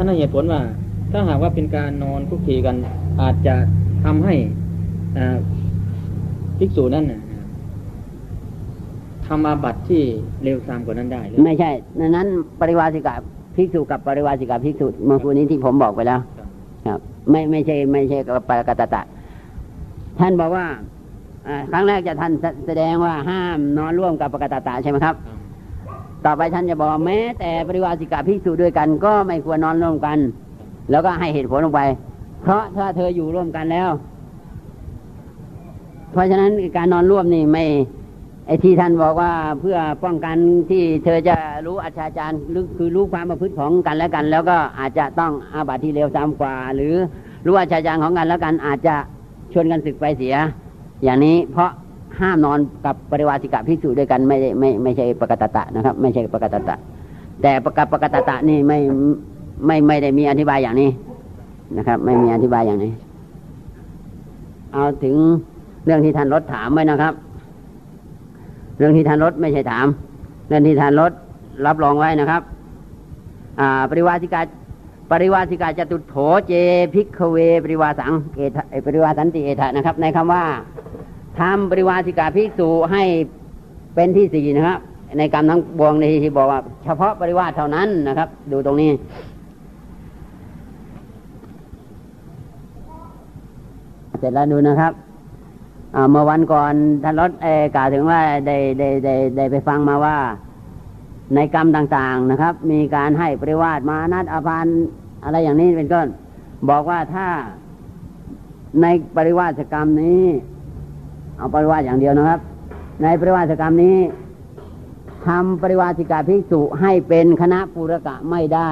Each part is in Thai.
ท่านให้เหตุผลว่า ถ้าหากว่าเป็นการนอนคุกคีกัน อาจจะทำให้ภิกษุนั้นทำอาบัติที่เร็วตามกว่านั้นได้หรือไม่ใช่นั้น ปริวาสิกาภิกษุกับปริวาสิกาภิกษุเมื่อกี้นี้ที่ผมบอกไปแล้ว ครับ ไม่ไม่ใช่ ไม่ใช่กับปกตตะ ท่านบอกว่าครั้งแรกจะท่านแสดงว่าห้ามนอนร่วมกับปกตตะใช่ไหมครับ ต่อไปท่านจะบอกแม้ แต่ปริวาสิกาภิกษุด้วยกัน ก็ไม่ควรนอนร่วมกัน แล้วก็ให้เหตุผลลงไป เพราะถ้าเธออยู่ร่วมกันแล้ว เพราะฉะนั้นการนอนร่วมนี่ไม่ไอ้ที่ท่านบอกว่าเพื่อป้องกันที่เธอจะรู้อาชาจารย์คือรู้ความประพฤติของกันและกัน แล้วก็อาจจะต้องอาบัติที่เร็วตามกว่า หรือรู้อาชาจารย์ของกันแล้วกันอาจจะชวนกันศึกไปเสีย อย่างนี้เพราะ ห้ามนอนกับปริวาสิกะภิกษุด้วยกันไม่ไม่ไม่ใช่ปกตตะนะครับ ไม่ใช่ปกตตะ แต่ปกปกตตะนี่ไม่ไม่ไม่ได้มีอธิบายอย่างนี้นะครับ ไม่มีอธิบายอย่างนี้ เอาถึงเรื่องที่ท่านรถถามไว้นะครับ เรื่องที่ท่านรถไม่ใช่ถาม เรื่องที่ท่านรถรับรองไว้นะครับอ่าปริวาสิกาปริวาสิกาจตุโถเจพิกเว ปริวาสังเอทปริวาสันติเอทะนะครับ ในคำว่า ทำปริวาสิกาภิกษุให้เป็นที่สี่นะครับ ในกรรมทั้งบวงในที่บอกว่า เฉพาะปริวาสเท่านั้นนะครับ ดูตรงนี้ เสร็จแล้วดูนะครับเมื่อวันก่อนท่านรถเอกล่าวถึงว่าได้ได้ได้ได้ไปฟังมาว่า ในกรรมต่างๆนะครับ มีการให้ปริวาสมานัดอภานอะไรอย่างนี้เป็นต้นบอกว่าถ้าในปริวาสกรรมนี้ เอาปริวาสอย่างเดียวนะครับ ในปริวาสกรรมนี้ทำปริวาสิกาภิกษุให้เป็นคณะปุรกะไม่ได้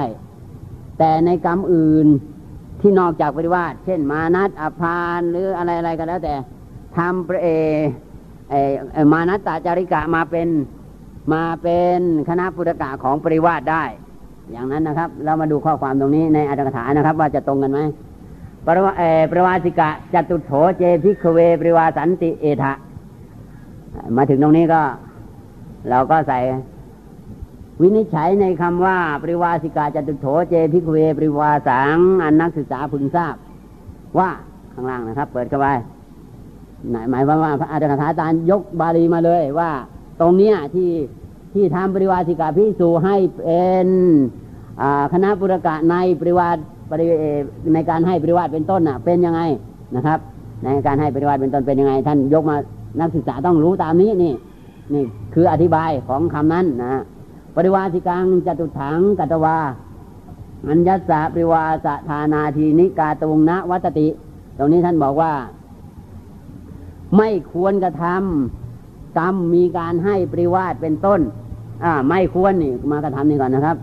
แต่ในกรรมอื่นที่นอกจากปริวาสเช่น มานัดอภานหรืออะไรอะไรก็แล้วแต่ทำเอเอมานัตตาจาริกะมาเป็นมาเป็นคณปูรกะของปริวาสได้ อย่างนั้นนะครับ เรามาดูข้อความตรงนี้ในอรรถกถานะครับ ว่าจะตรงกันไหม ปาริ เอ ปาริวาสิกะจะตุตโถเจ ภิกขะเว ปะริวาสันติเอตถะ มาถึงตรงนี้ก็ เราก็ใส่ วินิจฉัยในคำว่า ปาริวาสิกะจะตุตโถเจ ภิกขะเว ปะริวาสัง อันนักศึกษาพึงทราบ ว่าข้างล่างนะครับ เปิดเข้าไปหมายความว่าพระอรรถกถาจารย์ยกบาลีมาเลยว่า ตรงเนี้ยที่ที่ทำปริวาสิกาพิสูให้เป็นคณะปุรกะในปริวา สในการให้ปริวาสเป็นต้นน่ะ เป็นยังไงนะครับ ในการให้ปริวาสเป็นต้นเป็นยังไง ท่านยกมานักศึกษาต้องรู้ตามนี้นี่ นี่คืออธิบายของคำนั้นนะปริวาสิกังจตุถังกัตวาอัญญสะปริวาสธานาทีนิกาตุงนะวัตติ ตรงนี้ท่านบอกว่า ไม่ควรกระทำกรรมมีการให้ปริวาสเป็นต้น อ่า ไม่ควรนี่มากระทำนี่ก่อนนะครับ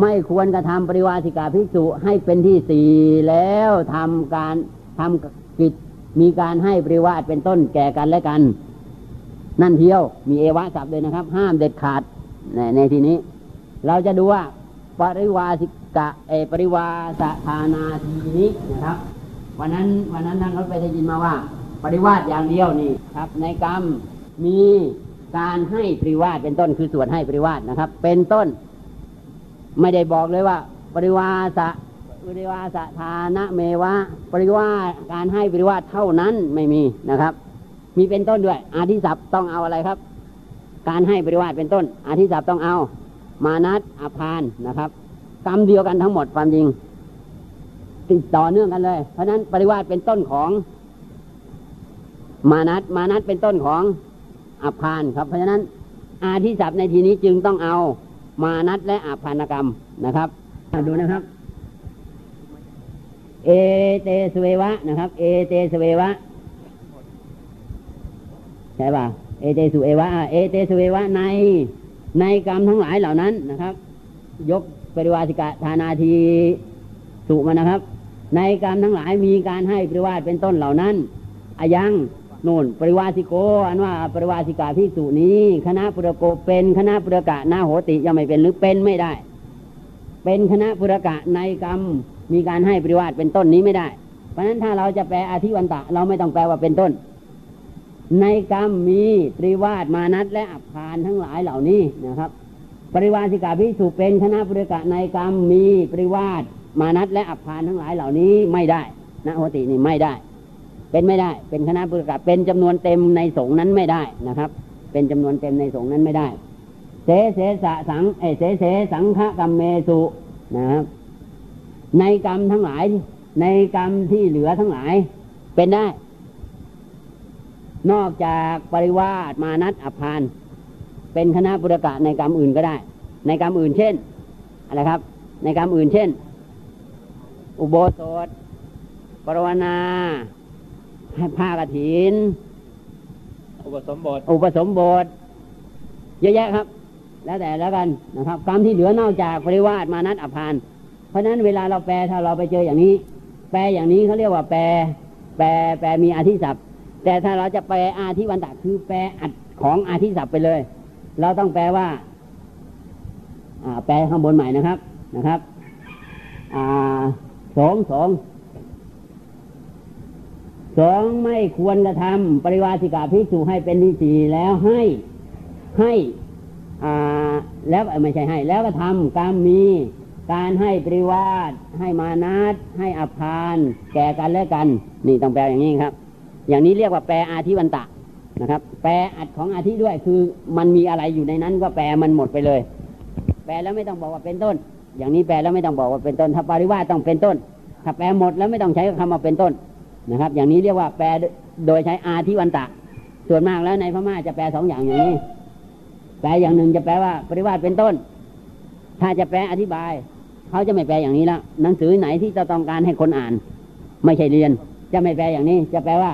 ไม่ควรกระทำปริวาสิกาภิกษุให้เป็นที่สี่แล้วทำการทำกิจมีการให้ปริวาสเป็นต้นแก่กันและกัน นั่นเที่ยวมีเอวะศัพท์เลยนะครับ ห้ามเด็ดขาดในในที่นี้ เราจะดูว่า ปริวาสิกะเอปริวาสธานาทีนี้นะครับ วันนั้นวันนั้นท่านรถไปได้ยินมาว่า ปริวาสอย่างเดียวนี่ครับ ในกรรมมีการให้ปริวาสเป็นต้นคือส่วนให้ปริวาสนะครับ เป็นต้น ไม่ได้บอกเลยว่า ปริวาสะปริวาสะทานะเมวะ ปริวาการให้ปริวาสเท่านั้นไม่มีนะครับ มีเป็นต้นด้วย อาทิศัพท์ต้องเอาอะไรครับ การให้ปริวาสเป็นต้น อาทิศัพท์ต้องเอา มานัตอภานนะครับกรรมเดียวกันทั้งหมดความจริง ติดต่อเนื่องกันเลย เพราะนั้นปริวาสเป็นต้นของมานัตมานัตเป็นต้นของอภานครับ เพราะฉะนั้น อาทิศัพท์ในทีนี้จึงต้องเอา มานัดและอาพานกรรมนะครับดูนะครับ เอเตสเววะนะครับ เอเตสเววะใช่ป่ะเอเตสุเอวะเอเตสเววะในในกรรมทั้งหลายเหล่านั้นนะครับ ยกปริวาสิกะธานาทีสุมานะครับ ในกรรมทั้งหลายมีการให้ปริวาสเป็นต้นเหล่านั้นอายัง นู่นปริวาสิโก อันว่าปริวาสิกาพิสุนี้คณะปุรโกเป็นคณะปุรกะนาโหติยังไม่เป็นหรือเป็นไม่ได้ เป็นคณะปุรกะในกรรมมีการให้ปริวาสเป็นต้นนี้ไม่ได้ เพราะฉะนั้นถ้าเราจะแปลอธิวันตะ เราไม่ต้องแปลว่าเป็นต้น ในกรรมมีปริวาสมานัตและอัพานทั้งหลายเหล่านี้นะครับ ปริวาสิกาพิสุเป็นคณะปุรกะในกรรมมีปริวาสมานัดและอัพพานทั้งหลายเหล่านี้ไม่ได้นะโหตินี่ไม่ได้ เป็นไม่ได้ เป็นคณะปุรกะเป็นจำนวนเต็มในสงนั้นไม่ได้นะครับ เป็นจำนวนเต็มในสงนั้นไม่ได้ เสเสสะสังเอเสเสสังฆกรรมเมสุนะครับ ในกรรมทั้งหลาย ในกรรมที่เหลือทั้งหลาย เป็นได้ นอกจากปริวาสมานัดอัพพานเป็นคณะปุรกะในกรรมอื่นก็ได้ ในกรรมอื่นเช่นอะไรครับ ในกรรมอื่นเช่น อุโบสถปรวนา ผ้ากฐิน อุปสมบท อุปสมบท เยอะแยะครับ แล้วแต่แล้วกันนะครับกรรมที่เหลือนอกจากปริวาสมานัดอภาน เพราะฉะนั้นเวลาเราแปลถ้าเราไปเจออย่างนี้ แปลอย่างนี้เขาเรียกว่าแปล แปลแปลมีอาทิศัพท์ แต่ถ้าเราจะแปลอาทิวันตะคือแปลอัดของอาทิศัพท์ไปเลย เราต้องแปลว่าอ่าแปลข้างบนใหม่นะครับนะครับอ่าสองสอง สองไม่ควรกระทำปริวาสิกาภิกษุให้เป็นที่สี่แล้วให้ให้แล้วไม่ใช่ให้ แล้วก็ทำกรรมมีการให้ปริวาสให้มานัดให้อภานแก่กันและกัน นี่ต้องแปลอย่างนี้ครับ อย่างนี้เรียกว่าแปลอาทิวันตะนะครับ แปลอัดของอาทิด้วยคือมันมีอะไรอยู่ในนั้นก็แปลมันหมดไปเลย แปลแล้วไม่ต้องบอกว่าเป็นต้น อย่างนี้แปลแล้วไม่ต้องบอกว่าเป็นต้นถ้าปริวาสต้องเป็นต้น ถ้าแปลหมดแล้วไม่ต้องใช้คำว่าเป็นต้น นะครับ อย่างนี้เรียกว่าแปลโดยใช้อาทิวันตะ ส่วนมากแล้วในพม่าจะแปลสองอย่างอย่างนี้ แปลอย่างหนึ่งจะแปลว่าปริวาสเป็นต้น ถ้าจะแปลอธิบาย เขาจะไม่แปลอย่างนี้แล้วหนังสือไหนที่จะต้องการให้คนอ่าน ไม่ใช่เรียน จะไม่แปลอย่างนี้ จะแปลว่า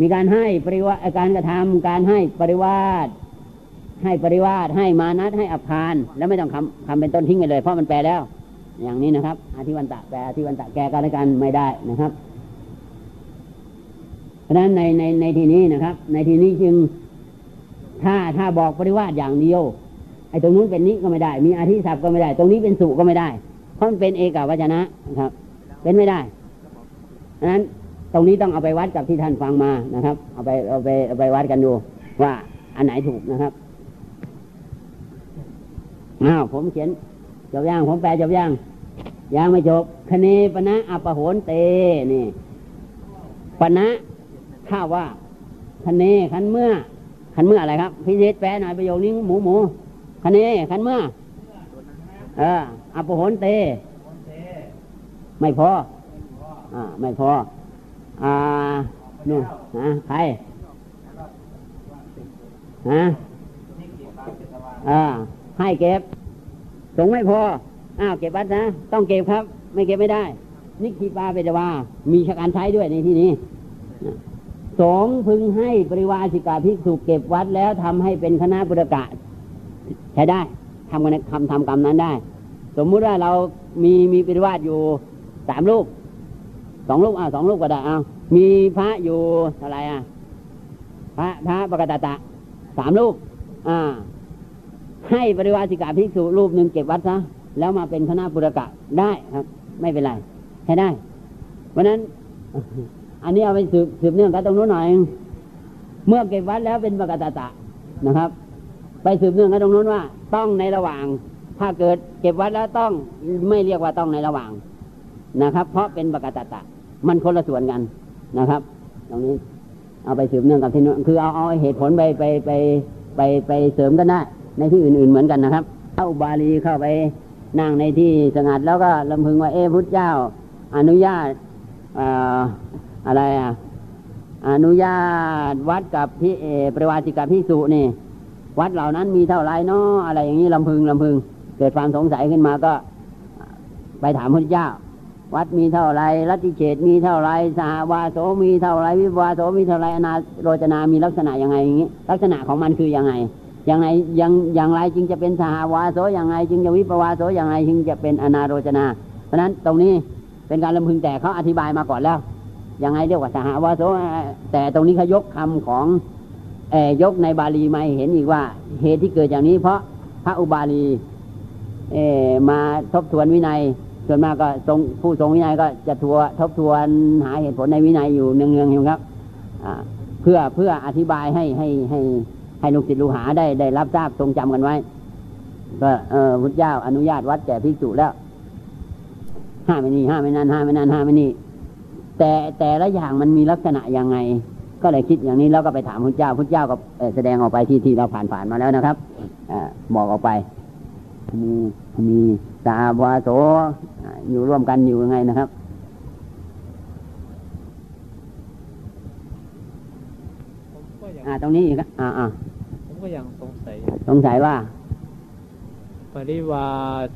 มีการให้ปริวาการกระทำการให้ปริวาสให้ปริวาสให้มานัดให้อภานแล้วไม่ต้องคำคำเป็นต้นทิ้งไปเลย เพราะมันแปลแล้ว อย่างนี้นะครับอาทิวันตะแปลอาทิวันตะแกกันและกันไม่ได้นะครับ เพราะฉะนั้นในในในที่นี้นะครับ ในที่นี้จึง ถ้าถ้าบอกปริวาสอย่างเดียวไอ้ตรงนู้นเป็นนี้ก็ไม่ได้ มีอาทิศัพท์ก็ไม่ได้ ตรงนี้เป็นสุก็ไม่ได้ เพราะมันเป็นเอกาวจนะนะครับ เป็นไม่ได้เพราะนั้นตรงนี้ต้องเอาไปวัดกับที่ท่านฟังมานะครับ เอาไปเอาไปเอาไปวัดกันดู ว่าอันไหนถูกนะครับอ้าวผมเขียนจบย่างผมแปลจบย่างยังไม่จบคเนปณะอัปโหนเตนี่ปณะ ถ้าว่าคันเนขันเมื่อขันเมื่ออะไรครับพิเศษแปลหน่อยประโยคนี้หมูหมูคันเนขันเมื่อเอออัปโหนเต ไม่พออ่าไม่พอ อ่านู่นฮะใครฮะอ่าให้เก็บสงไม่พอ อ้าวเก็บวัดนะ ต้องเก็บครับ ไม่เก็บไม่ได้ นิคีปาเปตวามีชการใช้ด้วยในที่นี้ สงพึงให้ปริวาสิกาภิกษุเก็บวัดแล้วทำให้เป็นคณะบุรกะ ใช้ได้ทำกันทำทำกรรมนั้นได้ สมมุติว่าเรามีมีปริวาสอยู่สามลูกสองลูกอ่าสองลูกก็ได้เอามีพระอยู่เท่าไรอะพระพระปกตตะสามลูกอ่า ให้ปริวาสิกาภิกษุรูปหนึ่งเก็บวัดซะแล้วมาเป็นคณะบุรกะได้ครับ ไม่เป็นไรใช้ได้ เพราะนั้น อันนี้เอาไปสืบสืบเนื่องกันตรงนู้นหน่อย เมื่อเก็บวัดแล้วเป็นปกตตะนะครับ ไปสืบเนื่องกันตรงนู้นว่า ต้องในระหว่าง ถ้าเกิดเก็บวัดแล้วต้องไม่เรียกว่าต้องในระหว่างนะครับ เพราะเป็นปกตตะ มันคนละส่วนกันนะครับ ตรงนี้เอาไปสืบเนื่องกับที่นู้นคือเอาเอาเหตุผลไปไปไปไปไปเสริมกันได้ในที่อื่นๆเหมือนกันนะครับเอาบาลีเข้าไปนั่งในที่สงัดแล้วก็ลำพึงว่าเอพุทธเจ้า อนุญาต อะไรอะ อนุญาตวัดกับพี่เอปริวาสิกับพิสุนี่ วัดเหล่านั้นมีเท่าไรเนาะอะไรอย่างนี้ลำพึงลำพึง เกิดความสงสัยขึ้นมาก็ ไปถามพระเจ้า วัดมีเท่าไรรัติเฉดมีเท่าไรสหวาโสมีเท่าไรวิวาโสมีเท่าไรอนาโรจนามีลักษณะยังไงอย่างนี้ ลักษณะของมันคือยังไงอย่างไรอย่างอย่างไรจึงจะเป็นสหวาโสอย่างไรจึงจะวิปวาโสอย่างไรจึงจะเป็นอนาโรจนา เพราะฉะนั้นตรงนี้เป็นการลำพึงแต่เขาอธิบายมาก่อนแล้ว ยังไงเรียกว่าสหวาโสแต่ตรงนี้เขายกคำของเอยกในบาลีมาเห็นอีกว่า เหตุที่เกิดอย่างนี้เพราะพระอุบาลีเอมาทบทวนวินัย ส่วนมากก็ทรงผู้ทรงวินัยก็จะทัวทบทวนหาเหตุผลในวินัยอยู่เนืองๆอยู่ครับเพื่อเพื่ออธิบายให้ให้ให้ให้ลูกศิษย์ลูกหาได้ได้รับทราบทรงจำกันไว้ก็เออพุทธเจ้าอนุญาตวัดแก่ภิกษุแล้วห้ามไม่นี่ห้ามไม่นั่นห้ามไม่นั่นห้ามไม่นี่ แต่แต่ละอย่างมันมีลักษณะยังไง ก็เลยคิดอย่างนี้แล้วก็ไปถามพระเจ้าพระเจ้าก็แสดงออกไปที่ที่เราผ่านผ่านมาแล้วนะครับอบอกออกไป มีมีสาวาโสอยู่ร่วมกันอยู่ยังไงนะครับผมก็ยังอ่าตรงนี้อีกอ่าอ่าผมก็ยังสงสัย สงสัยว่า ปริวา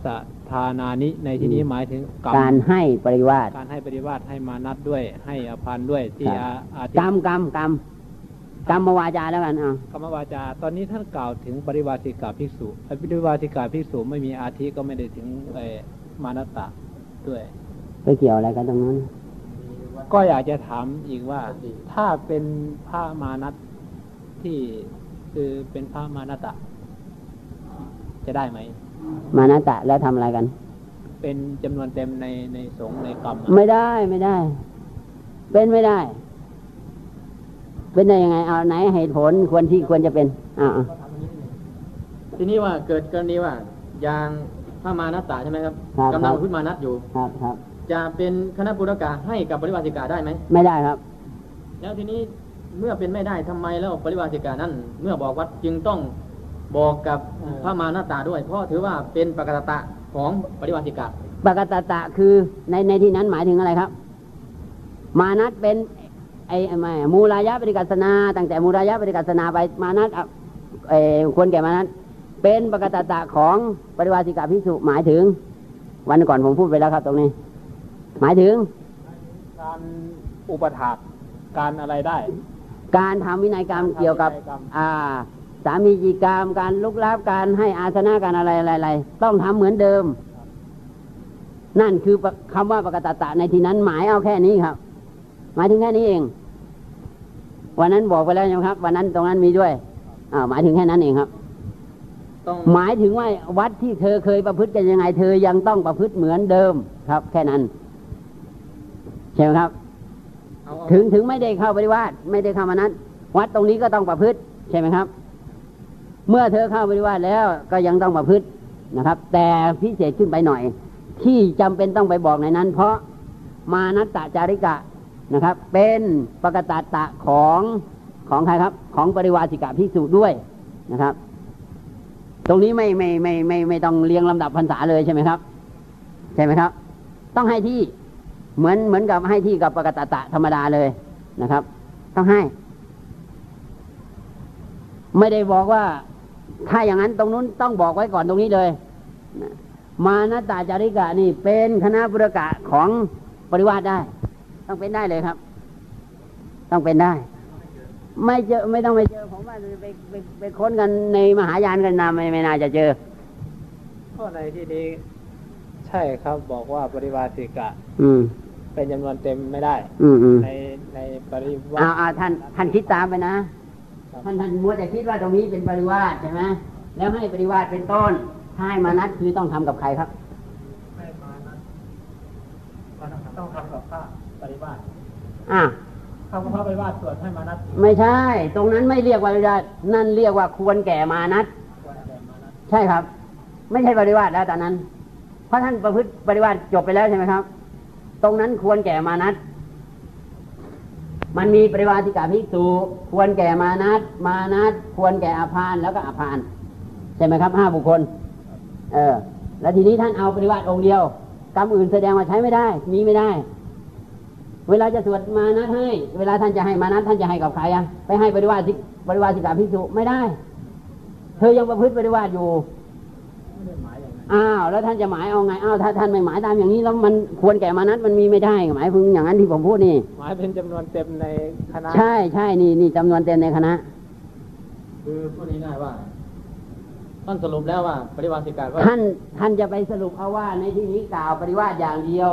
สทานานิ ในที่นี้หมายถึงกรรมการให้ปริวาสการให้ปริวาสให้มานัดด้วย ให้อภันด้วยที่ครับอาอาทิกรรมกรรมกรรมกรรมวาจาแล้วกันอ่ากรรมวาจา ตอนนี้ท่านกล่าวถึงปริวาสิกาภิกษุไอ้ปริวาสิกาภิกษุไม่มีอาทิก็ไม่ได้ถึงไอ้มานัตตะด้วยไปเกี่ยวอะไรกันตรงนั้น ก็อยากจะถามอีกว่า ถ้าเป็นพระมานัตที่คือเป็นพระมานัตตะจะได้ไหม มานาตะแล้วทำอะไรกัน เป็นจำนวนเต็มในในสงฆ์ในกรรมอะไม่ได้ไม่ได้ เป็นไม่ได้ เป็นได้ยังไง เอาไหนเหตุผลควรที่ควรจะเป็นอ่าทีนี้ว่าเกิดกรณีว่าอย่างพระมานัตตะใช่ไหมครับครับกำลังพุทธมานัตอยู่ครับครับ จะเป็นคณะปุรกาให้กับปริวาสิกาได้ไหมไม่ได้ครับ แล้วทีนี้เมื่อเป็นไม่ได้ทำไมแล้วปริวาสิกานั้นเมื่อบอกวัดจึงต้อง บอกกับพระมานาตาด้วย เพราะถือว่าเป็นปกตตะของปริวาสิกาปกตตะคือในในที่นั้นหมายถึงอะไรครับ มานัตเป็นไอ้ไม่มูลายะปฏิกัสนาตั้งแต่มูลายะปฏิกัสนาไปมานัตอะเอ่อควรแก่มานัตเป็นปกตตะของปริวาสิกาภิกษุหมายถึง วันก่อนผมพูดไปแล้วครับ ตรงนี้ หมายถึง การอุปถากการอะไรได้ การทำวินัยกรรมการทำเกี่ยวกับวินัยกรรมอ่า สามีจีกรรมการลุกลับการให้อาสนะการอะไรอะไรอะไรต้องทำเหมือนเดิม นั่นคือคำว่าปกตตะในที่นั้นหมายเอาแค่นี้ครับ หมายถึงแค่นี้เอง วันนั้นบอกไปแล้วใช่ไหมครับ วันนั้นตรงนั้นมีด้วยอ่าหมายถึงแค่นั้นเองครับต้องหมายถึงว่าวัดที่เธอเคยประพฤติกันยังไง เธอยังต้องประพฤติเหมือนเดิมครับ แค่นั้นใช่ไหมครับเอาเอาถึงถึงไม่ได้เข้าปฏิวัติไม่ได้เข้ามานั้น วัดตรงนี้ก็ต้องประพฤติใช่ไหมครับ เมื่อเธอเข้าปฏิวัติแล้วก็ยังต้องประพฤตินะครับ แต่พิเศษขึ้นไปหน่อย ที่จำเป็นต้องไปบอกในนั้น เพราะมานัตตจาริกะนะครับ เป็นปกตตะของของใครครับ ของปริวาสิกะภิกษุด้วยนะครับ ตรงนี้ไม่ไม่ไม่ไม่ไม่ต้องเรียงลำดับพรรษาเลยใช่ไหมครับ ใช่ไหมครับ ต้องให้ที่เหมือนเหมือนกับให้ที่กับปกตตะธรรมดาเลยนะครับ ต้องให้ ไม่ได้บอกว่า ถ้าอย่างนั้นตรงนู้นต้องบอกไว้ก่อนตรงนี้เลยนะมานาตาจาริกะนี่เป็นคณะบุรกะของปริวาสได้ ต้องเป็นได้เลยครับ ต้องเป็นได้ ไม่เจอไม่ต้องไปเจอผมว่าไปไปไปค้นกันในมหายานกันนาไม่ไม่น่าจะเจอข้อในที่นี้ใช่ครับบอกว่าปริวาสิกะ อืมเป็นจำนวนเต็มไม่ได้ อืมอืมในในปริวาเอาสเอาท่านท่านคิดตามไปนะ ท่านท่านมัวแต่คิดว่าตรงนี้เป็นปริวาสใช่ไหมแล้วให้ปริวาสเป็นต้นถ้าให้มานัดคือต้องทำกับใครครับไม่มานะมันต้องทำกับพระปริวาสอะทำกับพระปริวาสส่วนให้มานัดไม่ใช่ ตรงนั้นไม่เรียกว่าปริวาสนั่นเรียกว่าควรแก่มานัดควรแก่มานัดใช่ครับ ไม่ใช่ปริวาสแล้วตอนนั้น เพราะท่านประพฤติปริวาสจบไปแล้วใช่ไหมครับ ตรงนั้นควรแก่มานัด มันมีปริวาสิกาภิกษุควรแก่มานัดมานัดควรแก่อาพานแล้วก็อาพานใช่ไหมครับห้าบุคคล เออ แล้วทีนี้ท่านเอาปริวาสองเดียวกรรมอื่นแสดงว่าใช้ไม่ได้ มีไม่ได้ เวลาจะสวดมานัดให้ เวลาท่านจะให้มานัดท่านจะให้กับใครอะไปให้ปริวาสิปริวาสิกาภิกษุไม่ได้ เธอยังประพฤติปริวาสอยู่ อย่างนั้นอ้าวแล้วท่านจะหมายเอาไงอ้าวถ้าท่านไม่หมายตามอย่างนี้แล้วมันควรแก่มานัดมันมีไม่ได้หมายพึงอย่างนั้นที่ผมพูดนี่ หมายเป็นจำนวนเต็มในคณะ ใช่ใช่นี่นี่จำนวนเต็มในคณะ คือพูดง่ายๆว่าท่านสรุปแล้วว่า ปริวาสิกาก็ท่านท่านจะไปสรุปเอาว่าในที่นี้กล่าวปริวาสอย่างเดียว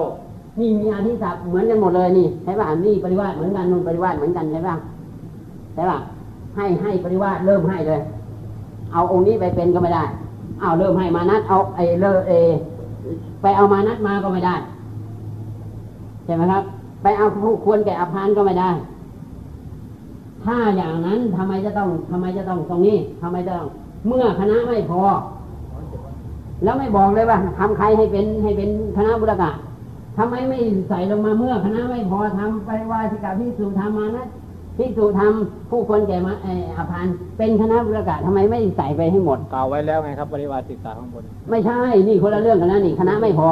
นี่มีอธิศัพท์เหมือนกันหมดเลยนี่ใช่ป่ะนี่ปริวาสเหมือนกันนู่นปริวาสเหมือนกันใช่ป่ะใช่ป่ะให้ให้ปริวาสเริ่มให้เลย เอาองค์นี้ไปเป็นก็ไม่ได้ เอาเริ่มให้มานัดเอาไอ้เลอเอ ไปเอามานัดมาก็ไม่ได้ใช่ไหมครับ ไปเอาผู้ควรแก่อภานก็ไม่ได้ ถ้าอย่างนั้นทำไมจะต้องทำไมจะต้องตรงนี้ทำไมจะต้อง เมื่อคณะไม่พอ แล้วไม่บอกเลยว่าทำใครให้เป็นให้เป็นคณะบุรกะทำไมไม่ใส่ลงมาเมื่อคณะไม่พอทำไปวาสิกาพิสูจน์ทำมานะ พิสูจน์ทำผู้คนแก่มาเอออาภานเป็นคณะบุรกะทำไมไม่ใส่ไปให้หมดกล่าวไว้แล้วไงครับปริวาสศึกษาข้างบน ไม่ใช่ นี่คนละเรื่องกันนะนี่คณะไม่พอ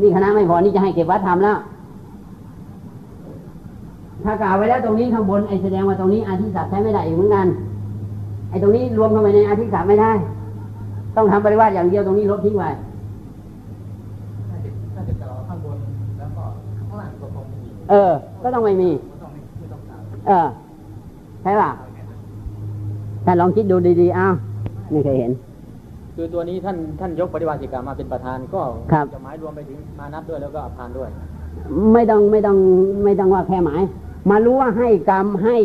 นี่คณะไม่พอ นี่จะให้เก็บวัดทำแล้ว ถ้ากล่าวไว้แล้วตรงนี้ข้างบนไอ้แสดงว่าตรงนี้อาทิศัพท์ใช้ไม่ได้อีกเหมือนกัน ไอ้ตรงนี้รวมเข้าไปในอาทิศัพท์ไม่ได้ ต้องทำปริวาสอย่างเดียวตรงนี้ลบทิ้งไว้ถ้าจะกล่าวข้างบนแล้วก็ข้างล่างก็คงไม่มีเออ ก็ต้องไม่มีต้องไม่ไม่ต้องกล่าว เออใช่ป่ะถ้าลองคิดดูดีๆอ้าวไม่เคยเห็น คือตัวนี้ท่านท่านยกปริวาสิกามาเป็นประธานก็ครับจะหมายรวมไปถึงมานับด้วยแล้วก็อภานด้วย ไม่ต้องไม่ต้องไม่ต้องว่าแค่หมาย มารู้ว่าให้กรรมให้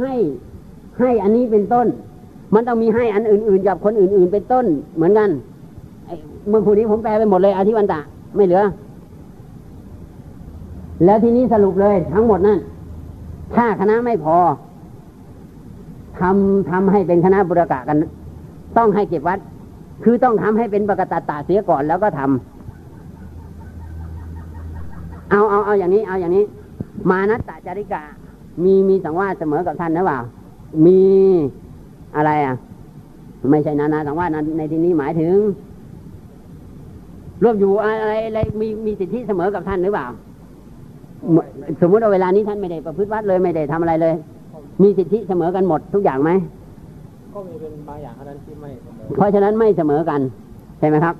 ให้ให้อันนี้เป็นต้น มันต้องมีให้อันอื่น ๆ กับคนอื่น ๆ เป็นต้น เหมือนกันไอ้เมื่อคู่นี้ผมแปลไปหมดเลยอาทิวันตะ ไม่เหลือ แล้วทีนี้สรุปเลยทั้งหมดนั่น ถ้าคณะไม่พอทำทำให้เป็นคณะบุรกะกัน ต้องให้เก็บวัด คือต้องทำให้เป็นปกตตาเสียก่อนแล้วก็ทำเอาเอาเอาอย่างนี้ เอาอย่างนี้ มานัตตาจาริกา มีมีสังวาสเสมอกับท่านหรือเปล่า มีอะไรอะ ไม่ใช่นานาสังวาสในที่นี้หมายถึงร่วมอยู่อะไรอะไรมีมีสิทธิเสมอกับท่านหรือเปล่า สมมุติว่าเวลานี้ท่านไม่ได้ประพฤติวัดเลยไม่ได้ทำอะไรเลย มีสิทธิเสมอกันหมดทุกอย่างไหมก็มีเป็นบางอย่างเท่านั้นที่ไม่เสมอเพราะฉะนั้นไม่เสมอกันใช่ไหมครับ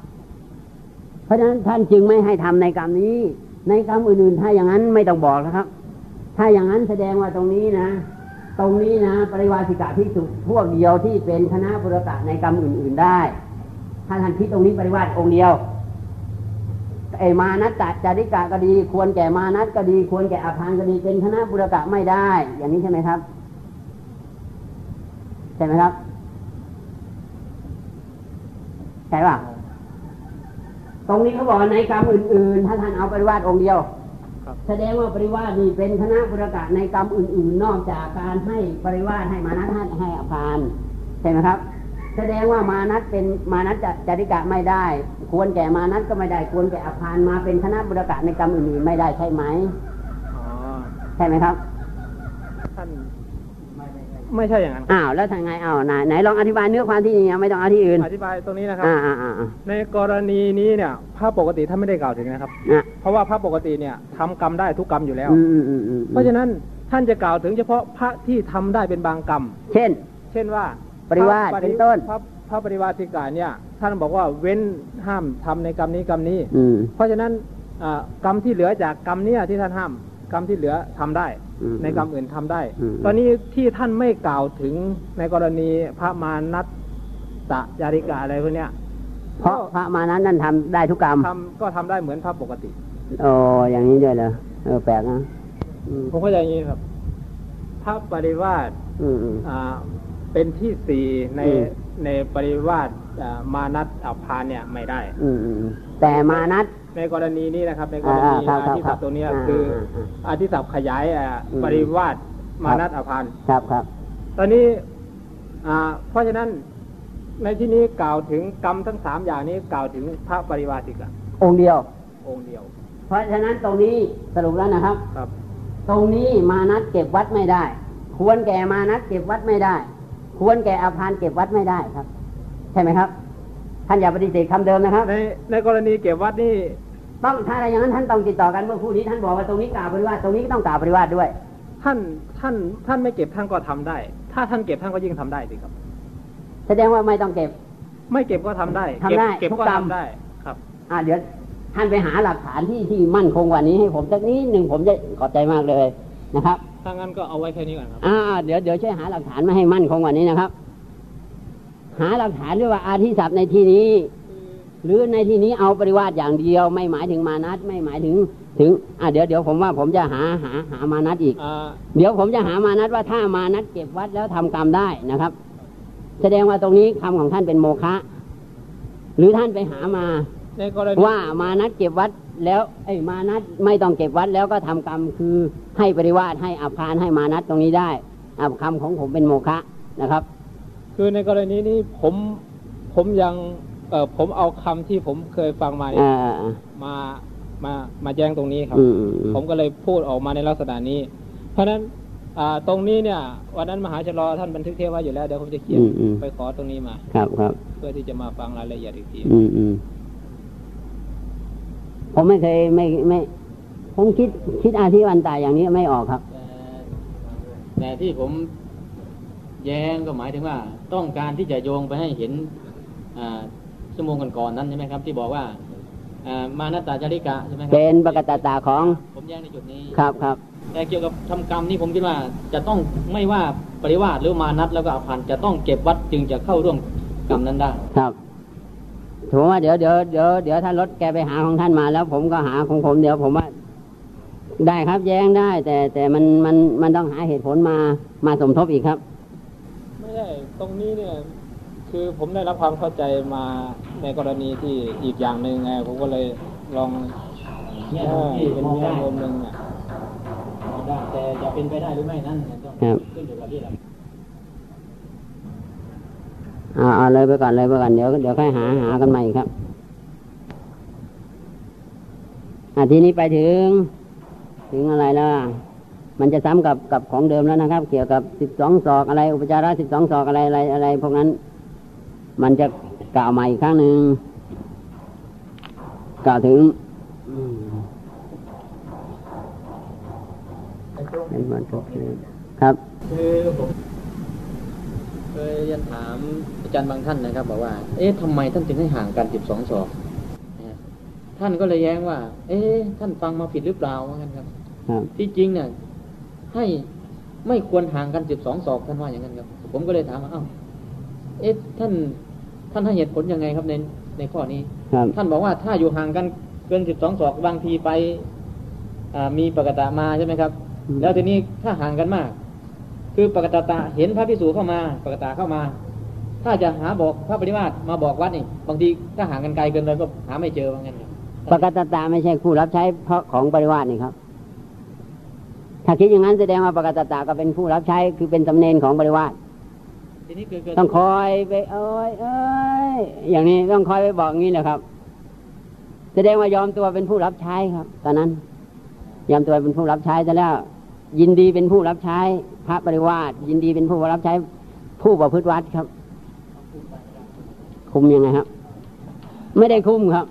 เพราะฉะนั้นท่านจึงไม่ให้ทำในกรรมนี้ ในกรรมอื่นๆ ถ้าอย่างนั้นไม่ต้องบอกนะครับ ถ้าอย่างนั้นแสดงว่าตรงนี้นะ ตรงนี้นะ ปริวาสิกะที่สุพวกเดียวที่เป็นคณะบุรกะในกรรมอื่น ๆได้ ถ้าท่านคิดตรงนี้ปริวาสองค์เดียว ไอมานัตตจาริกะก็ดี ควรแก่มานัตก็ดี ควรแก่อาภานก็ดีเป็นคณะบุรกะไม่ได้ อย่างนี้ใช่ไหมครับใช่ไหมครับใช่ป่ะตรงนี้เขาบอกว่าในกรรมอื่น ๆ ถ้าท่านเอาปริวาสองค์เดียวครับแสดงว่าปริวาสนี่เป็นคณะบุรกะในกรรมอื่น ๆ นอกจากการให้ปริวาสให้มานัตให้ให้อภานใช่ไหมครับ แสดงว่ามานัตเป็นมานัตจะจาริกะไม่ได้ ควรแก่มานัตก็ไม่ได้ ควรแก่อภานมาเป็นคณะบุรกะในกรรมอื่นๆไม่ได้ใช่ไหมอ๋อใช่ไหมครับท่านไม่ใช่อย่างนั้นอ้าวแล้วทางไงอ้าวไหนไหนลองอธิบายเนื้อความที่นี่ไม่ต้องเอาที่อื่นอธิบายตรงนี้นะครับอ่าอ่าอ่าอ่าในกรณีนี้เนี่ยพระปกติท่านไม่ได้กล่าวถึงนะครับอะเพราะว่าพระปกติเนี่ยทำกรรมได้ทุกกรรมอยู่แล้วอืมอืมอืมอืมเพราะฉะนั้นท่านจะกล่าวถึงเฉพาะพระที่ทำได้เป็นบางกรรม เช่น เช่นว่า ปริวาสพะเป็นต้น พระพระปริวาสิกาเนี่ย ท่านบอกว่าเว้นห้ามทำในกรรมนี้กรรมนี้อืมเพราะฉะนั้นอ่ากรรมที่เหลือจากกรรมเนี้ที่ท่านห้ามกรรมที่เหลือทำได้อืมในกรรมอื่นทำได้อืมตอนนี้ที่ท่านไม่กล่าวถึงในกรณีพระมานัตตะยาริกาอะไรพวกเนี้ยเพราะพระมานั้นนั่นทำได้ทุกกรรมทำก็ทำได้เหมือนพระปกติโอ้อย่างนี้ด้วยเหรอเออแปลกนะอืมผมเข้าใจอย่างนี้ครับ พระปริวาสอืมอืมอ่า เป็นที่สี่ในอืม ในปริวาสอ่ามานัตอัพานเนี่ยไม่ได้อืมอืมอืมแต่มานัด ในกรณีนี้นะครับ ในกรณีอ่าครับอาทิศัพท์ตัวเนี้ยครับคืออ่าอาทิศัพท์ขยายอ่าอืม ปริวาสมานัตอัพาน ครับครับ ตอนนี้อ่าเพราะฉะนั้นในที่นี้กล่าวถึงกรรมทั้งสามอย่างนี้กล่าวถึงพระปริวาสิกะองค์เดียว องค์เดียวเพราะฉะนั้นตรงนี้สรุปแล้วนะครับ ครับ ตรงนี้มานัดเก็บวัดไม่ได้ ควรแก่มานัดเก็บวัดไม่ได้ ควรแก่อาพานเก็บวัดไม่ได้ครับ ใช่ไหมครับ ท่านอย่าปฏิเสธคำเดิมนะครับ ในในกรณีเก็บวัดนี่ต้องถ้าอะไรอย่างนั้นท่านต้องติดต่อกันเมื่อคู่นี้ท่านบอกว่าตรงนี้กล่าวปริวาสตรงนี้ก็ต้องกล่าวปริวาสด้วย ท่านท่านท่านไม่เก็บท่านก็ทำได้ ถ้าท่านเก็บท่านก็ยิ่งทำได้สิครับ แสดงว่าไม่ต้องเก็บ ไม่เก็บก็ทำได้ทำได้เก็บทุกก็กรรมทำได้ ครับ อ่าเดี๋ยวท่านไปหาหลักฐานที่ที่มั่นคงกว่านี้ให้ผมสักนิดหนึ่งผมจะขอบใจมากเลยนะครับ ถ้างั้นก็เอาไว้แค่นี้ก่อนครับ อ่า เดี๋ยวเดี๋ยวช่วยหาหลักฐานมาให้มั่นคงกว่านี้นะครับ หาหลักฐานด้วยว่าอาทิศัพท์ในที่นี้ หรือในที่นี้เอาปริวาสอย่างเดียว ไม่หมายถึงมานัดไม่หมายถึงถึง อ่าเดี๋ยวเดี๋ยวผมว่าผมจะหาหาหามานัดอีก อ่า เดี๋ยวผมจะหามานัดว่าถ้ามานัดเก็บวัดแล้วทำกรรมได้นะครับ แสดงว่าตรงนี้คำของท่านเป็นโมฆะหรือท่านไปหามา ในกรณีว่ามานัดเก็บวัดแล้วไอ้ยมานัดไม่ต้องเก็บวัดแล้วก็ทำกรรมคือให้ปริวาสให้อภานให้มานัดตรงนี้ได้อ่าคำของผมเป็นโมฆะนะครับ คือในกรณีนี้ผมผมยังเออผมเอาคำที่ผมเคยฟังมาเนี่ยอ่าอ่ามามามาแจ้งตรงนี้ครับอืมอืมอืมผมก็เลยพูดออกมาในลักษณะนี้ เพราะฉะนั้นอ่าตรงนี้เนี่ย วันนั้นมหาชลอท่านบันทึกเทปไว้อยู่แล้วเดี๋ยวผมจะเขียนอืมอืมไปขอตรงนี้มา ครับครับ เพื่อที่จะมาฟังรายละเอียดอีกที อืมอืม ผมไม่เคยไม่ไม่ผมคิดคิดอาชีวันตายอย่างนี้ไม่ออกครับแต่แต่ที่ผมแย้งก็หมายถึงว่า ต้องการที่จะโยงไปให้เห็นอ่าชั่วโมงก่อนๆนั้นใช่ไหมครับ ที่บอกว่าอ่ามานาตาจาริกะใช่ไหมครัเป็นปกตตาของ ผมแย้งในจุดนี้ครับครับแต่เกี่ยวกับทำกรรมนี่ผมคิดว่า จะต้องไม่ว่าปริวาสหรือมานัตแล้วก็อภันจะต้องเก็บวัดจึงจะเข้าร่วมกรรมนั้นได้ครับ ถือว่าเดี๋ยวเดี๋ยวเดี๋ยวเดี๋ยวท่านรถแกไปหาของท่านมาแล้วผมก็หาของผมเดี๋ยวผมว่า ได้ครับแย้งได้ แต่แต่มันมันมันต้องหาเหตุผลมามาสมทบอีกครับ ไม่ได้ตรงนี้เนี่ย คือผมได้รับความเข้าใจมาในกรณีที่อีกอย่างหนึ่งไงผมก็เลยลองเนี่ยเออที่เป็เป็นนแง่ได้มุมหนึ่งอะได้แต่จะเป็นไปได้หรือไม่นั่นต้องครับขึ้นอยู่กับที่เรา อ่าเอาเลยไปก่อนเลยไปก่อนเดี๋ยวเดี๋ยวค่อยหาหากันใหม่ครับอ่าทีนี้ไปถึง ถึงอะไรแล้วล่ะมันจะซ้ำกับกับของเดิมแล้วนะครับ เกี่ยวกับสิบสองศอกอะไร อุปจาระสิบสองศอกอะไรอะไรอะไร พวกนั้น มันจะกล่าวใหม่อีกครั้งหนึ่งกล่าวถึงอืมเป็นวันพบเลยครับ คือผมเคยเรียนถามอา จารย์บางท่านนะครับบอกว่า เอ๊ะทำไมท่านจึงให้ห่างกันสิบสองศอกนะท่านก็เลยแย้งว่า เอ๊ะท่านฟังมาผิดหรือเปล่าว่างั้นครับครับ ที่จริงเนี่ยให้ไม่ควรห่างกันสิบสองศอกท่านว่าอย่างนั้นครับ ผมก็เลยถามว่าเอ้าเอ๊ะท่านท่านให้เหตุผลยังไงครับในในข้อนี้ครับท่านบอกว่าถ้าอยู่ห่างกันเกินสิบสองศอกบางทีไปอ่ามีปกตะมาใช่ไหมครับอืมแล้วทีนี้ถ้าห่างกันมาก คือปกตตะเห็นพระพิสูจเข้ามา ปกตะเข้ามา ถ้าจะหาบอกพระปริวาสมาบอกวัดนี่บางทีถ้าห่างกันไกลเกินไปก็หาไม่เจอว่างั้นครับปกตตาไม่ใช่คู่รับใช้เพราะของบริวารนี่ครับ ถ้าคิดอย่างนั้นแสดงว่าปกตตาก็เป็นผู้รับใช้คือเป็นสำเนนของบริวารทีนี้คือคือต้องคอยไปเอ้ยเอ้ยอย่างนี้ต้องคอยไปบอกงี้แหละครับ แสดงว่ายอมตัวเป็นผู้รับใช้ครับ ตอนนั้น ยอมตัวเป็นผู้รับใช้แต่แล้ว ยินดีเป็นผู้รับใช้ พระบริวารยินดีเป็นผู้รับใช้ ผู้ประพฤติวัดครับ คุมยังไงครับ ไม่ได้คุมครับ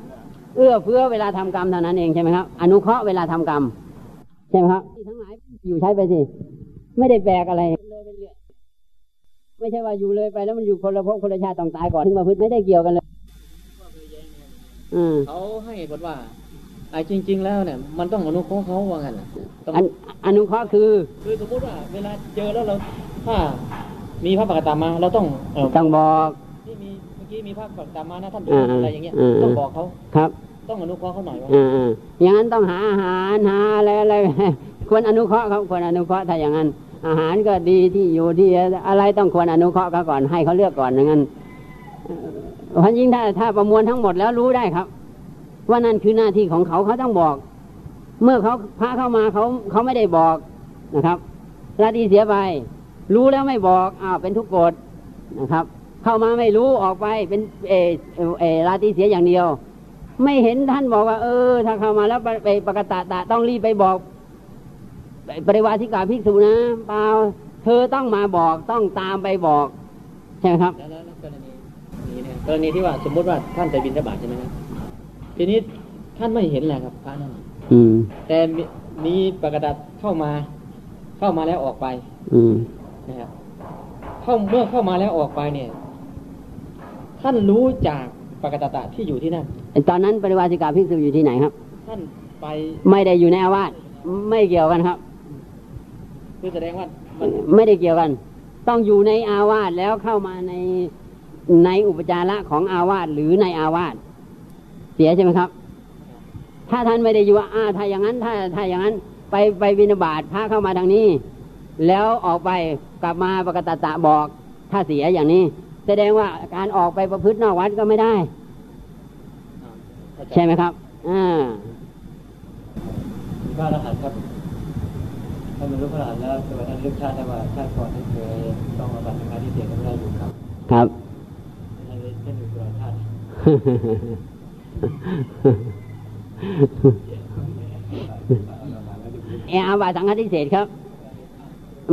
เอื้อเฟื้อเวลาทำกรรมเท่านั้นเองใช่ไหมครับ อนุเคราะห์เวลาทำกรรมใช่ไหมครับที่ทั้งหลายอยู่ใช้ไปสิ ไม่ได้แบกอะไรเลยไปเรื่อยไม่ใช่ว่าอยู่เลยไปแล้วมันอยู่คนละภพคนละชาติต้องตายก่อนถึงมาพึ่งไม่ได้เกี่ยวกันเลยอืมเขาให้เหตุผลว่าไอ้จริง ๆ แล้วเนี่ยมันต้องอนุเคราะห์เขาว่างั้นน่ะต้องอันอนุเคราะห์คือ คือสมมติว่า เวลาเจอแล้วเราถ้ามีพระปกตามาเราต้องเออต้องบอกที่มีเมื่อ กี้มีพระปกตามานะท่านดูอ่าอะไรอย่างเงี้ยอ่าต้องบอกเขาครับ ต้องอนุเคราะห์เขาหน่อยว่าอ่าอ่าอย่างนั้นต้องหาอาหารหาอะไรอะไรควรอนุเคราะห์ครับควรอนุเคราะห์ถ้าอย่างนั้น อาหารก็ดีที่อยู่ที่อะไรต้องควรอนุเคราะห์เขาก่อนให้เขาเลือกก่อนอย่างนั้นเอ่อเพราะยิ่งถ้าถ้าประมวลทั้งหมดแล้วรู้ได้ครับ ว่านั่นคือหน้าที่ของเขาเขาต้องบอก เมื่อเขาพระเข้ามาเขาเขาไม่ได้บอกนะครับราตรีเสียไปรู้แล้วไม่บอกอ้าวเป็นทุกกฎนะครับ เข้ามาไม่รู้ออกไปเป็นเออเออราตีเสียอย่างเดียว ไม่เห็นท่านบอกว่า เออ ถ้าเข้ามาแล้วไปไปปกตะตะต้องรีบไปบอกปริวาสิกาภิกษุนะเปล่าเธอต้องมาบอกต้องตามไปบอกใช่ไหมครับแล้วแล้วกรณีนี้นี่ยกรณีที่ว่าสมมติว่าท่านไปบินทบาทใช่ไหมครับทีนี้ท่านไม่เห็นแหละครับพระนั่นแต่มีมีปกตาเข้ามา เข้ามาแล้วออกไป อืนะครับเข้าเมื่อเข้ามาแล้วออกไปเนี่ย ท่านรู้จากปกตตะที่อยู่ที่นั่นไอ้ตอนนั้นปริวาสิกาภิกษุอยู่ที่ไหนครับ ท่านไปไม่ได้อยู่ในอาวาสไม่เกี่ยวกันครับคือแสดงว่ามันไม่ได้เกี่ยวกัน ต้องอยู่ในอาวาสแล้วเข้ามาในในอุปจาระของอาวาสหรือในอาวาสเสียใช่ไหมครับ ถ้าท่านไม่ได้อยู่อ่าถ้าอย่างนั้น ถ้าถ้าอย่างนั้น ไปไปบินาบาตพระเข้ามาทางนี้ แล้วออกไปกลับมาปกตตะบอก ถ้าเสียอย่างนี้ แสดงว่าการออกไปประพฤตินอกวัดก็ไม่ได้ ใช่ไหมครับอ่าพระอรหันต์ครับท่านบรรลุพระอรหันต์แล้วแต่ว่าท่านลึกชาติได้ว่าชาติก่อนที่เคยต้องมาบัติการที่เสียก็ไม่ได้อยู่ครับ ครับท่านเลยท่านอยู่ตลอดชาติเอออาบัตสังฆทิเศษครับ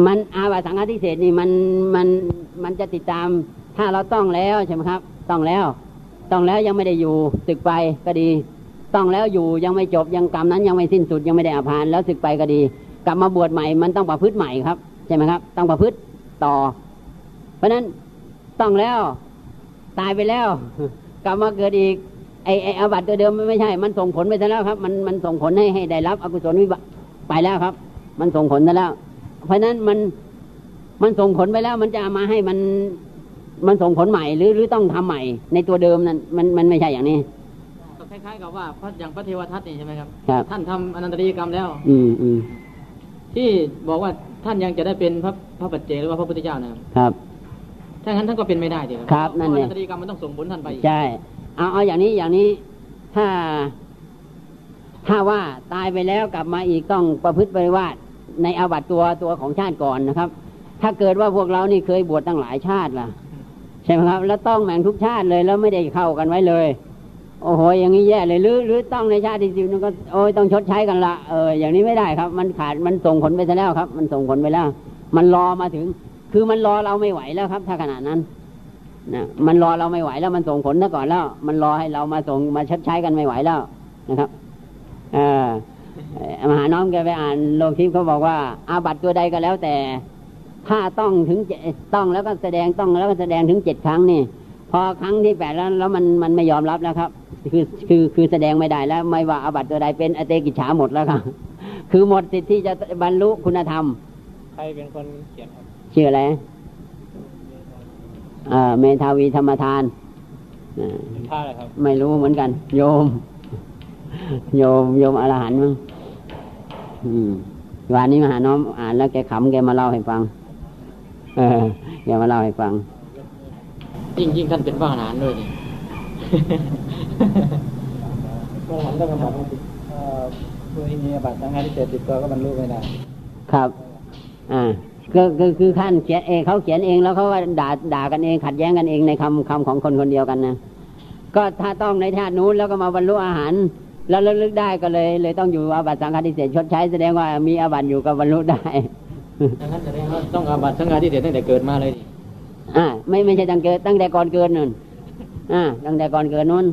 มันอาบัตสังฆทิเศษนี่มันมันมันจะติดตาม ถ้าเราต้องแล้วใช่ไหมครับ ต้องแล้ว ต้องแล้วยังไม่ได้อยู่ศึกไปก็ดี ต้องแล้วอยู่ยังไม่จบยังกรรมนั้นยังไม่สิ้นสุดยังไม่ได้อภานแล้วศึกไปก็ดี กลับมาบวชใหม่มันต้องประพฤติใหม่ครับใช่ไหมครับ ต้องประพฤติต่อ เพราะนั้นต้องแล้วตายไปแล้ว กลับมาเกิดอีกไอไออาบัตตัวเดิมไม่ใช่ มันส่งผลไปแล้วครับ มันมันส่งผลให้ให้ได้รับ อกุศลวิบากไปแล้วครับ มันส่งผลซะแล้ว เพราะนั้นมันมันส่งผลไปแล้ว มันจะมาให้มัน มันส่งผลใหม่หรือหรือต้องทำใหม่ ในตัวเดิมนั้นมันมันไม่ใช่อย่างนี้ก็คล้ายๆกับว่าพระอย่างพระเทวทัตนี่ใช่ไหมครับครับท่านทำอนันตริยกรรมแล้ว อืมอืมที่บอกว่าท่านยังจะได้เป็นพระพระปัจเจกหรือว่าพระพุทธเจ้านะครับครับถ้างั้นท่านก็เป็นไม่ได้ดีครับนั่นเพเนี่ราะอยนันตริยกรรมมันต้องส่งผลท่านไปอีกใช่เอาเอาอย่างนี้อย่างนี้ถ้า ถ้าว่าตายไปแล้วกลับมาอีกต้องประพฤติปฏิวัติในอาบัตตัวตัวของชาติก่อนนะครับ ถ้าเกิดว่าพวกเรานี่เคยบวชตั้งหลายชาติล่ะใช่ไหมครับแล้วต้องแบ่งทุกชาติเลยแล้วไม่ได้เข้ากันไว้เลย โอ้โหอย่างนี้แย่เลยหรือหรือต้องในชาติที่สิบนึงก็โอ้ยต้องชดใช้กันละเอออย่างนี้ไม่ได้ครับ มันขาดมันส่งผลไปซะแล้วครับ มันส่งผลไปแล้ว มันรอมาถึง คือมันรอเราไม่ไหวแล้วครับ ถ้าขนาดนั้นนะมันรอเราไม่ไหวแล้วมันส่งผลซะก่อนแล้ว มันรอให้เรามาส่งมาชดใช้กันไม่ไหวแล้วนะครับเออมหาน้อมแกไปอ่านโลกทิพย์เขาบอกว่าอาบัตตัวใดก็แล้วแต่ ถ้าต้องถึงเจต้องแล้วก็แสดงต้องแล้วก็แสดงถึงเจ็ดครั้งนี่พอครั้งที่แปดแล้วแล้วมันมันไม่ยอมรับแล้วครับ คือคือคือแสดงไม่ได้แล้ว ไม่ว่าอาบัตตัวใดเป็นอเตกิจฉาหมดแล้วครับคือหมดสิทธิ์ที่จะบรรลุคุณธรรม ใครเป็นคนเขียนครับชื่ออะไรเอ่อเมธาวีธรรมทานอ่าเป็นท่าอะไรครับ ไม่รู้เหมือนกัน โยม โยมโยมอรหันต์มั้งอืมวันนี้มาหาน้องอ่านแล้วแกขำแกมาเล่าให้ฟังเออแกมาเล่าให้ฟังยิ่งยิ่งท่านเป็นพระอรหันต์ด้วยนี่ก็หันต้องกำหนดผู้ที่มีบัตรทางงานที่เจ็ดติดตัวก็บรรลุไม่ได้ครับ อ่าก็ก็คือขั้นเขียนเองเขาเขียนเองแล้วเขาก็ด่าด่ากันเองขัดแย้งกันเองในคำคำของคนคนเดียวกันนะก็ถ้าต้องในชาตินู้นแล้วก็มาบรรลุอาหาร แล้วระลึกได้ก็เลย เลยต้องอยู่อาบัติสังฆาทิเศษชดใช้แสดงว่ามีอาบัติอยู่กับบรรลุได้ ดังนั้นแสดงว่าต้องอาบัตสังฆาทิเศษตั้งแต่เกิดมาเลยดิอ่าไม่ไม่ใช่ตั้งเกิดตั้งแต่ก่อนเกิดนู่นอ่าตั้งแต่ก่อนเกิดนู่น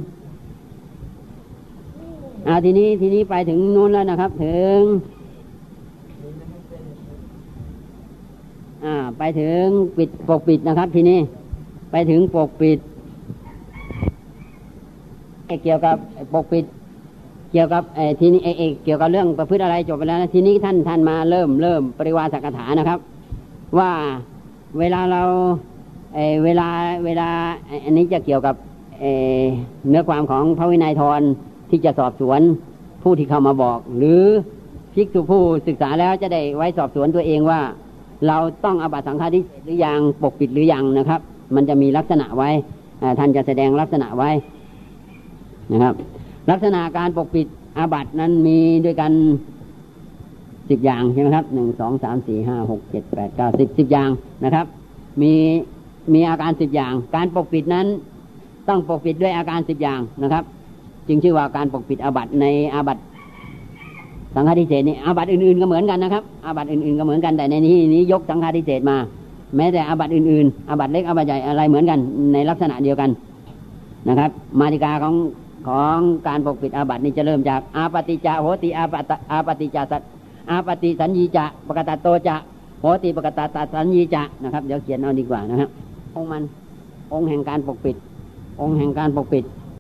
อ่าทีนี้ทีนี้ไปถึงนู่นแล้วนะครับ ถึง อ่า ไปถึงปิดปกปิดนะครับ ทีนี้ไปถึงปกปิดเกี่ยวกับปกปิด กี่ยวกับไอ้ทีนี้ไอ้เกี่ยวกับเรื่องประพฤติอะไรจบไปแล้วนะทีนี้ท่านท่านมาเริ่มเริ่มปริวาสกถานะครับ ว่าเวลาเราเออเวลาเวลาอันนี้จะเกี่ยวกับเอ่อเนื้อความของพระวินัยทรที่จะสอบสวนผู้ที่เข้ามาบอก หรือภิกษุผู้ศึกษาแล้วจะได้ไว้สอบสวนตัวเองว่า เราต้องอบัตสังฆาทิเศษหรือยังปกปิดหรือยังนะครับ มันจะมีลักษณะไว้ท่านจะแสดงลักษณะไว้นะครับ ลักษณะการปกปิดอาบัตนั้นมีด้วยกันสิบอย่างใช่ไหมครับหนึ่งสองสามสี่ห้าหกเจ็ดแปดเก้าสิบสิบอย่างนะครับ มีมีอาการสิบอย่าง การปกปิดนั้นต้องปกปิดด้วยอาการสิบอย่างนะครับ จึงชื่อว่าการปกปิดอาบัตในอาบัตสังฆาทิเศษนี่อาบัตอื่นๆก็เหมือนกันนะครับอาบัตอื่นๆก็เหมือนกันแต่ในนี้นี้ยกสังฆาทิเศษมา แม้แต่อาบัตอื่นๆอาบัตเล็กอาบัตใหญ่อะไรเหมือนกันในลักษณะเดียวกันนะครับ มาติกาของ ของการปกปิดอาบัตินี่จะเริ่มจากอาปฏิจาโหติอาปตอาปฏิจาสัตอาปฏิสัญญีจะปกตาโตจะโหติปกตตสัญญีจะนะครับ เดี๋ยวเขียนเอาดีกว่านะครับองค์มันองค์แห่งการปกปิด องค์แห่งการปกปิด